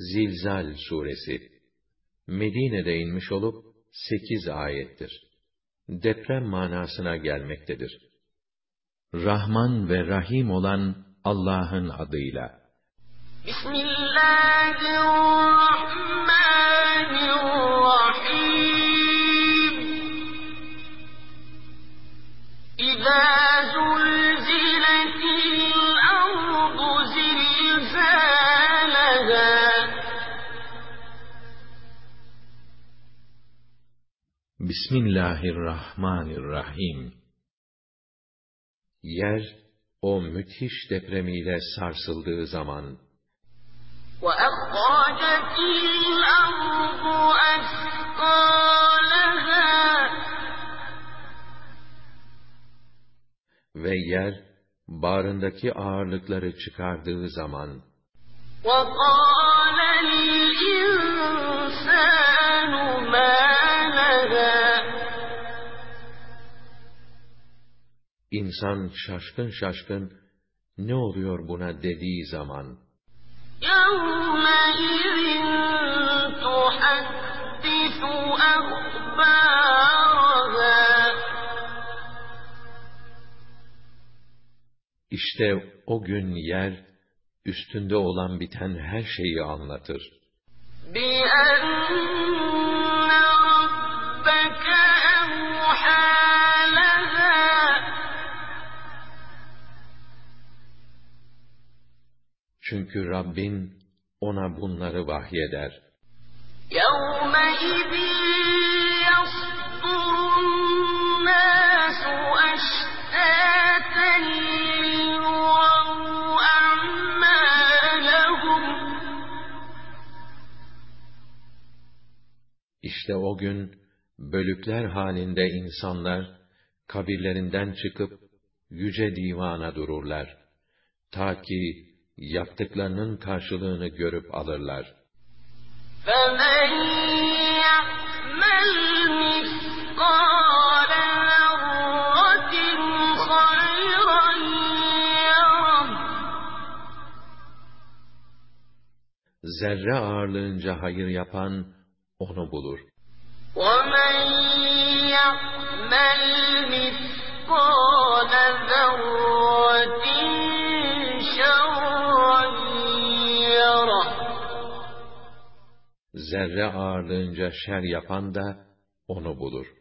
Zilzal suresi Medine'de inmiş olup sekiz ayettir. Deprem manasına gelmektedir. Rahman ve Rahim olan Allah'ın adıyla. Bismillahirrahmanirrahim. İzâ Bismillahirrahmanirrahim. Yer, o müthiş depremiyle sarsıldığı zaman, وَأَخْرَجَتِ الْأَرْضُ أَثْقَالَهَا ve yer, bağrındaki ağırlıkları çıkardığı zaman, وَقَالَ الْإِنسَانُ مَا لَهَا insan şaşkın şaşkın, ne oluyor buna dediği zaman, يَوْمَئِذٍ تُحَدِّثُ أَخْبَارَهَا işte o gün yer, üstünde olan biten her şeyi anlatır. بِأَنَّ Çünkü Rabbin ona bunları vahyeder. يَوْمَئِذٍ يَصْدُرُ النَّاسُ أَشْتَاتًا لِيُرَوْا أَعْمَالَهُمْ İşte o gün, bölükler halinde insanlar, kabirlerinden çıkıp, yüce divana dururlar. Ta ki, yaptıklarının karşılığını görüp alırlar. فَمَن يَعْمَلْ مِثْقَالَ ذَرَّةٍ خَيْرًا يَرَهُ Zerre ağırlığınca hayır yapan, onu bulur. وَمَن يَعْمَلْ مِثْقَالَ ذَرَّةٍ Zerre ağırlığınca şer yapan da, onu bulur.